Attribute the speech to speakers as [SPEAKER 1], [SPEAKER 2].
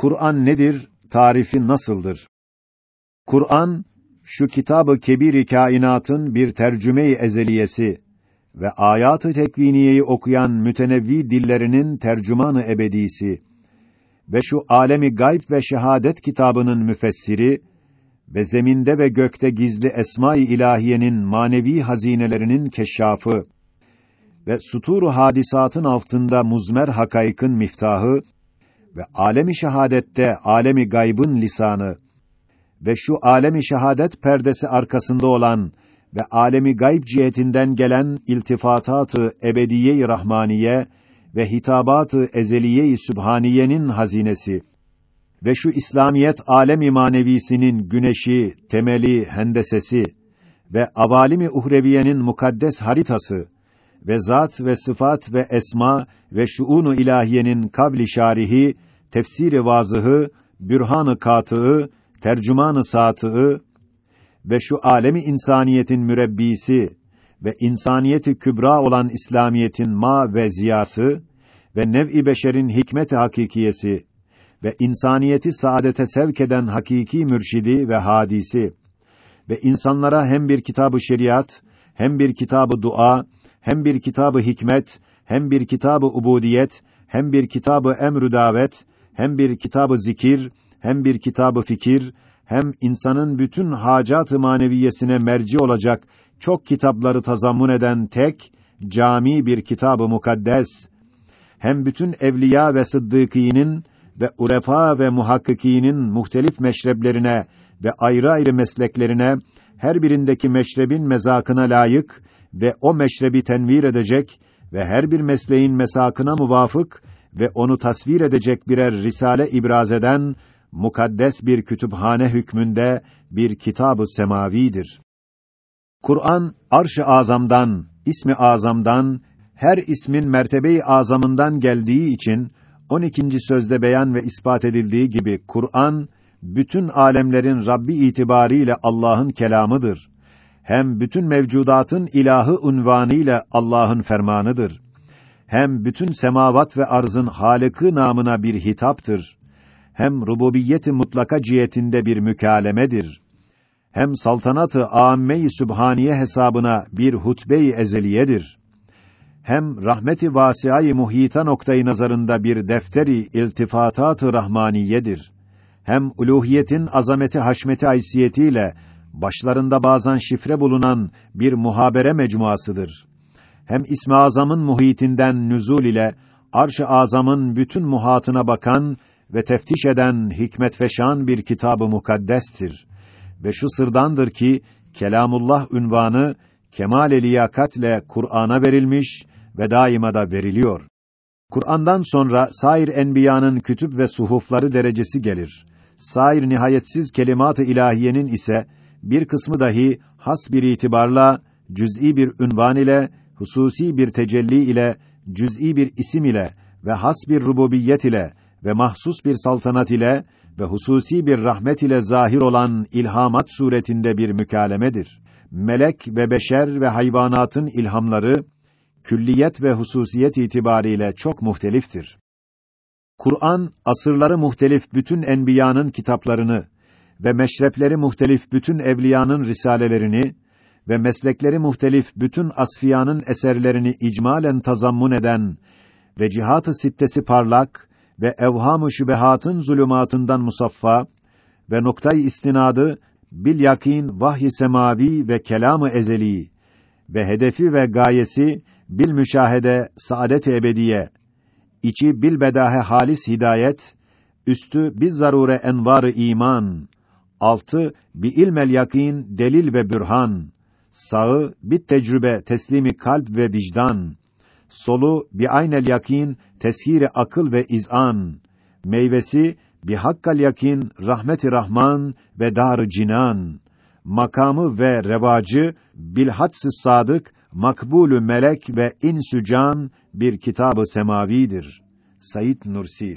[SPEAKER 1] Kur'an nedir? Tarifi nasıldır? Kur'an şu kitabı kebir kainatın bir tercüme-i ezeliyesi ve ayat-ı tekviniyeyi okuyan mütenevvi dillerinin tercümanı ebedisi ve şu alemi gayb ve şehadet kitabının müfessiri ve zeminde ve gökte gizli esma-i ilahiyenin manevi hazinelerinin keşşafı ve suturu hadisatın altında muzmer hakaykın miftahı ve alemi şehadette alemi gaybın lisanı ve şu alemi şehadet perdesi arkasında olan ve alemi gayb cihetinden gelen iltifatatı ebediye-i rahmaniye ve hitabatı ezeliye-i sübhaniyenin hazinesi ve şu İslamiyet alemi manevisinin güneşi, temeli, hendesesi ve avalimi uhreviyenin mukaddes haritası ve zat ve sıfat ve esma ve şuunu ilahiyenin kabli şarihi, tefsiri vazıhı, bürhanı katığı, tercümanı satığı ve şu alemi insaniyetin mürebbisi ve insaniyeti kübra olan İslamiyetin ma ve ziyası ve nev'i beşerin hikmet hakikiyesi ve insaniyeti saadete sevk eden hakiki mürşidi ve hadisi ve insanlara hem bir kitabı şeriat, hem bir kitabı dua, hem bir kitabı hikmet, hem bir kitabı ubudiyet, hem bir kitabı emrü davet, hem bir kitabı zikir, hem bir kitabı fikir, hem insanın bütün hacat-ı maneviyesine merci olacak çok kitapları tazammun eden tek cami bir kitabı mukaddes. Hem bütün evliya ve sıddıkînin ve urefa ve muhakkikînin muhtelif meşreblerine ve ayrı ayrı mesleklerine her birindeki meşrebin mezakına layık ve o meşrebi tenvir edecek ve her bir mesleğin mesakına muvafık ve onu tasvir edecek birer risale ibraz eden mukaddes bir kütüphane hükmünde bir kitabı semavidir. Kur'an arş-ı azamdan, ismi azamdan, her ismin mertebe-i azamından geldiği için 12. sözde beyan ve ispat edildiği gibi Kur'an bütün alemlerin Rabbi itibariyle Allah'ın kelamıdır. Hem bütün mevcudatın ilahı unvanıyla Allah'ın fermanıdır. Hem bütün semavat ve arzın halıkı namına bir hitaptır. Hem rububiyeti mutlaka cihetinde bir mükalemedir. Hem saltanatı âmme-i sübhaniye hesabına bir hutbe-i ezeliyedir hem rahmeti vasiayı muhita noktayı nazarında bir defteri iltifatat-ı rahmaniyedir. Hem uluhiyetin azameti haşmeti haysiyetiyle başlarında bazen şifre bulunan bir muhabere mecmuasıdır. Hem İsmi Azam'ın muhitinden nüzul ile Arş-ı Azam'ın bütün muhatına bakan ve teftiş eden hikmet feşan bir kitabı mukaddestir. Ve şu sırdandır ki Kelamullah ünvanı kemal-i liyakatle Kur'an'a verilmiş ve daima da veriliyor. Kur'an'dan sonra sair enbiyanın kütüp ve suhufları derecesi gelir. Sair nihayetsiz kelimat-ı ilahiyenin ise bir kısmı dahi has bir itibarla cüz'i bir ünvan ile, hususi bir tecelli ile, cüz'i bir isim ile ve has bir rububiyet ile ve mahsus bir saltanat ile ve hususi bir rahmet ile zahir olan ilhamat suretinde bir mükalemedir. Melek ve beşer ve hayvanatın ilhamları külliyet ve hususiyet itibariyle çok muhteliftir. Kur'an asırları muhtelif bütün enbiyanın kitaplarını ve meşrepleri muhtelif bütün evliyanın risalelerini ve meslekleri muhtelif bütün asfiyanın eserlerini icmalen tazammun eden ve cihat-ı sittesi parlak ve evham-ı şübehatın zulümatından musaffa ve noktayı istinadı bil yakin vahyi semavi ve kelamı ezeli ve hedefi ve gayesi bil müşahede saadet ebediye, içi bil bedahe halis hidayet, üstü biz zarure envarı iman, altı bi ilmel yakin delil ve bürhan, sağı bit tecrübe teslimi kalp ve vicdan, solu bi aynel yakin teshiri akıl ve izan, meyvesi bi hakkal yakin rahmeti rahman ve dar cinan, makamı ve revacı bil hadsı sadık makbulü melek ve insücan bir kitabı semavidir. Sayit Nursi